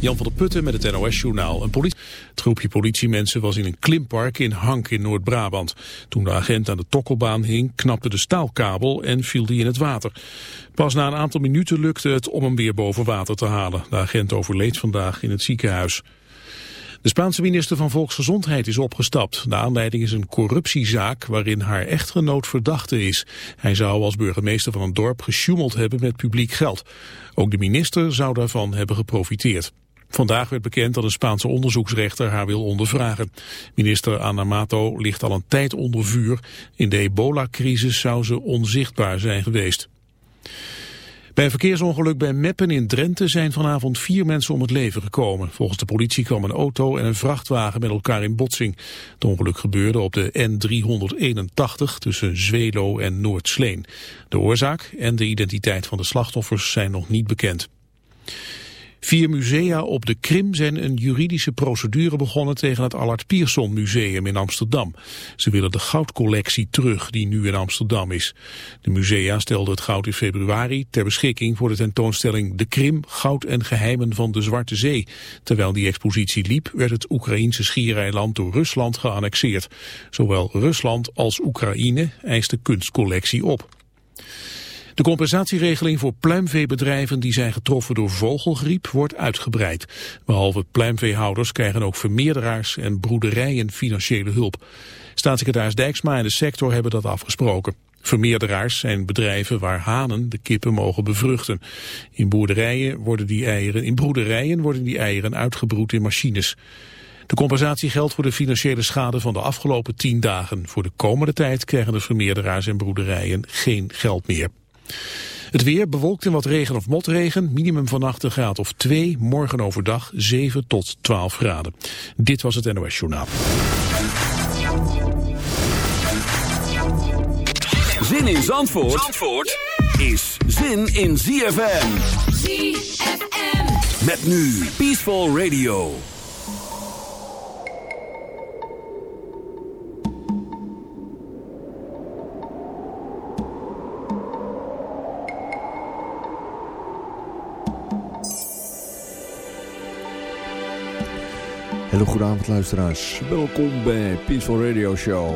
Jan van der Putten met het NOS-journaal. Een politie... Het groepje politiemensen was in een klimpark in Hank in Noord-Brabant. Toen de agent aan de tokkelbaan hing, knapte de staalkabel en viel die in het water. Pas na een aantal minuten lukte het om hem weer boven water te halen. De agent overleed vandaag in het ziekenhuis. De Spaanse minister van Volksgezondheid is opgestapt. De aanleiding is een corruptiezaak waarin haar echtgenoot verdachte is. Hij zou als burgemeester van een dorp gesjoemeld hebben met publiek geld. Ook de minister zou daarvan hebben geprofiteerd. Vandaag werd bekend dat een Spaanse onderzoeksrechter haar wil ondervragen. Minister Anamato ligt al een tijd onder vuur. In de ebola-crisis zou ze onzichtbaar zijn geweest. Bij een verkeersongeluk bij Meppen in Drenthe zijn vanavond vier mensen om het leven gekomen. Volgens de politie kwam een auto en een vrachtwagen met elkaar in botsing. Het ongeluk gebeurde op de N381 tussen Zwelo en Noordsleen. De oorzaak en de identiteit van de slachtoffers zijn nog niet bekend. Vier musea op de Krim zijn een juridische procedure begonnen tegen het Allard Pierson Museum in Amsterdam. Ze willen de goudcollectie terug die nu in Amsterdam is. De musea stelden het goud in februari ter beschikking voor de tentoonstelling De Krim, Goud en Geheimen van de Zwarte Zee. Terwijl die expositie liep werd het Oekraïense schiereiland door Rusland geannexeerd. Zowel Rusland als Oekraïne eist de kunstcollectie op. De compensatieregeling voor pluimveebedrijven die zijn getroffen door vogelgriep wordt uitgebreid. Behalve pluimveehouders krijgen ook vermeerderaars en broederijen financiële hulp. Staatssecretaris Dijksma en de sector hebben dat afgesproken. Vermeerderaars zijn bedrijven waar hanen de kippen mogen bevruchten. In, boerderijen worden die eieren, in broederijen worden die eieren uitgebroed in machines. De compensatie geldt voor de financiële schade van de afgelopen tien dagen. Voor de komende tijd krijgen de vermeerderaars en broederijen geen geld meer. Het weer bewolkt en wat regen of motregen. Minimum vannacht een graad of 2. Morgen overdag 7 tot 12 graden. Dit was het NOS Journaal. Zin in Zandvoort, Zandvoort is zin in ZFM. ZFM. Met nu Peaceful Radio. Hele avond luisteraars. Welkom bij Peaceful Radio Show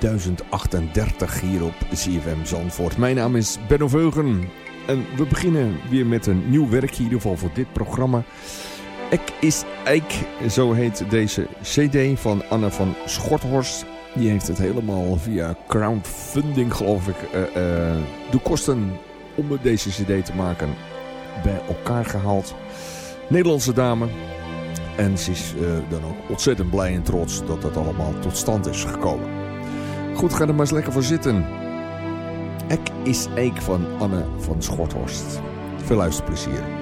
1038 hier op CFM Zandvoort. Mijn naam is Benno Veugen en we beginnen weer met een nieuw werk in ieder geval voor dit programma. Ek is Eik, zo heet deze cd van Anne van Schorthorst. Die heeft het helemaal via crowdfunding geloof ik uh, uh, de kosten om deze cd te maken bij elkaar gehaald. Nederlandse dame, en ze is uh, dan ook ontzettend blij en trots dat dat allemaal tot stand is gekomen. Goed, ga er maar eens lekker voor zitten. Ek is Eik van Anne van Schorthorst. Veel luisterplezier.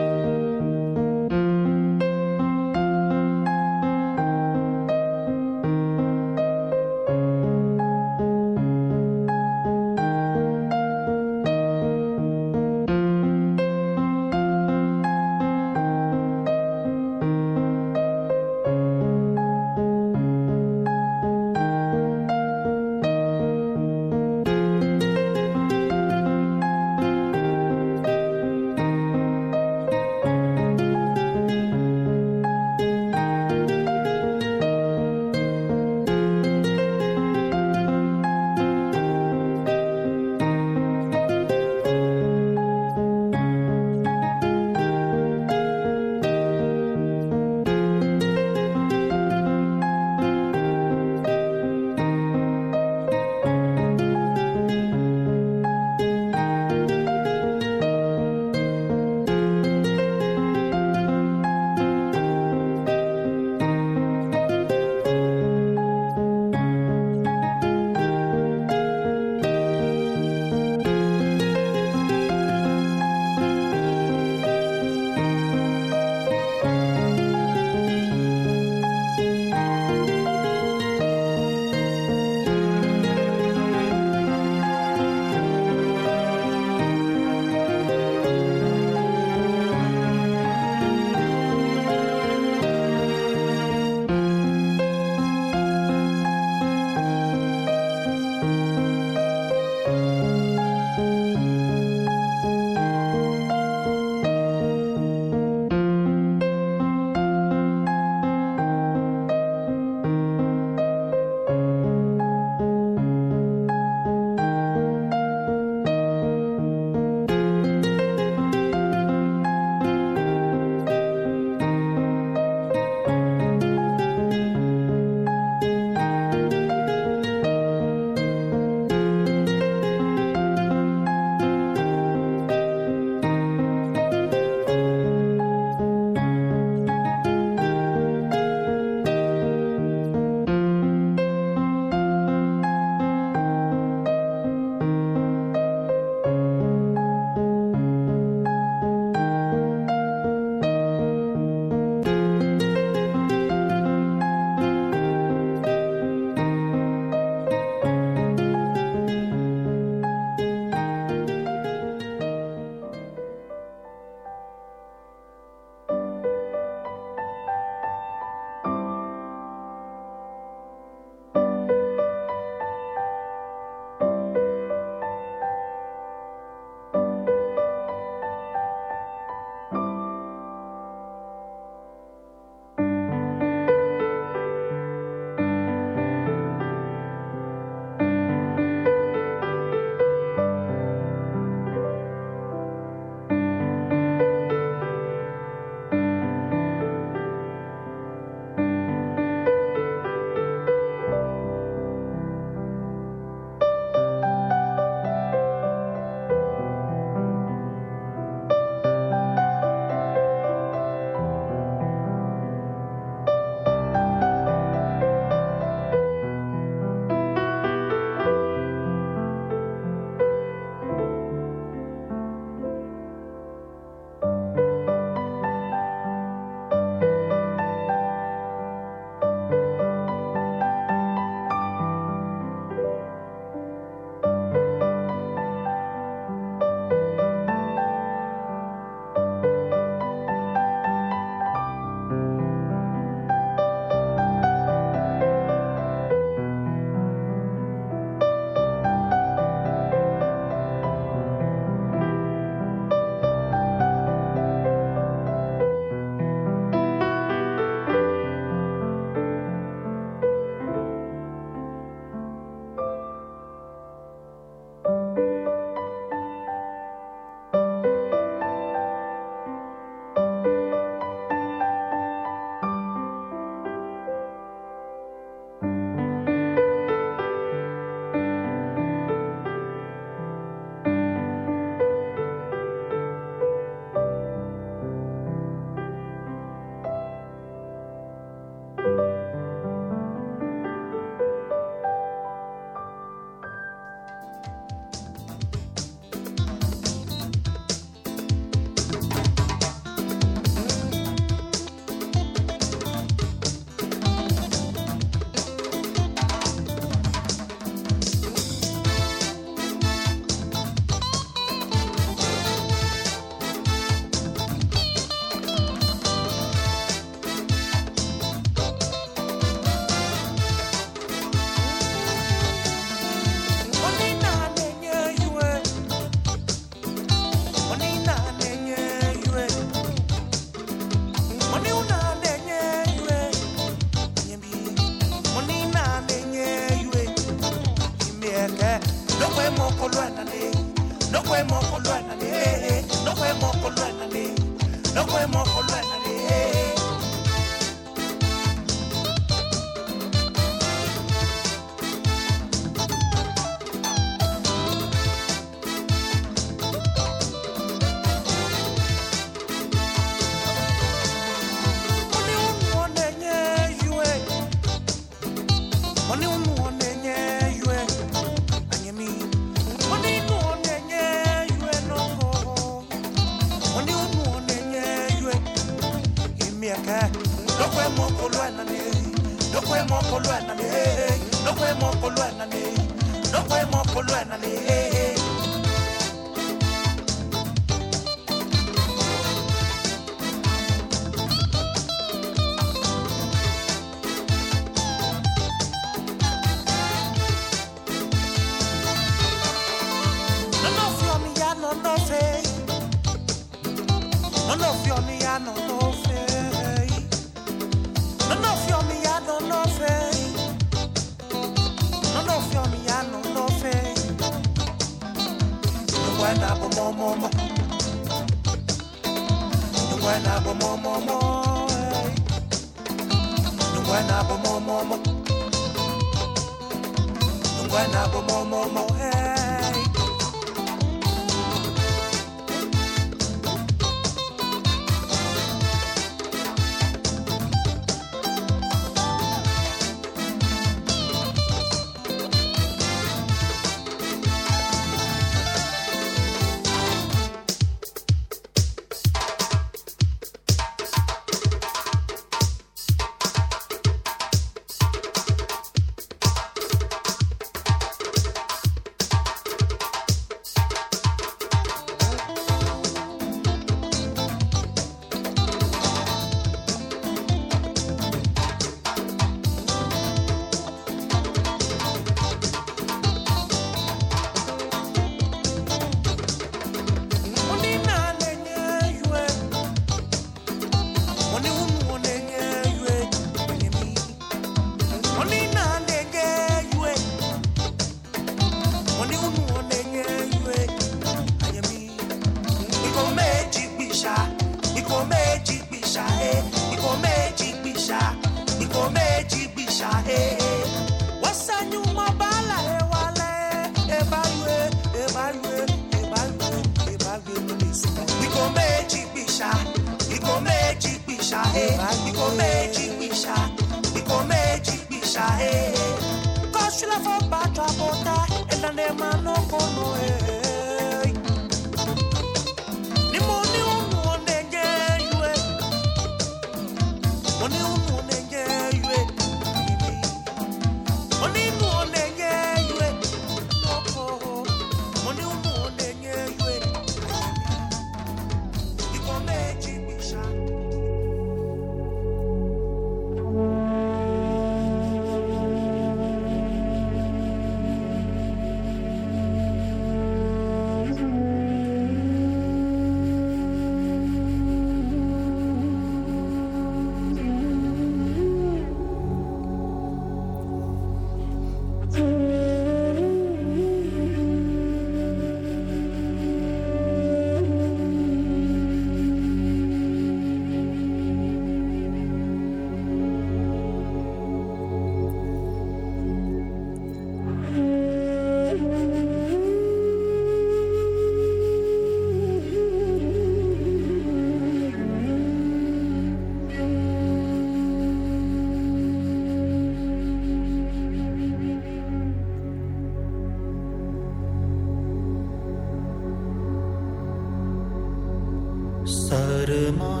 了吗？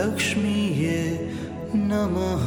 लक्ष्मीये नमः।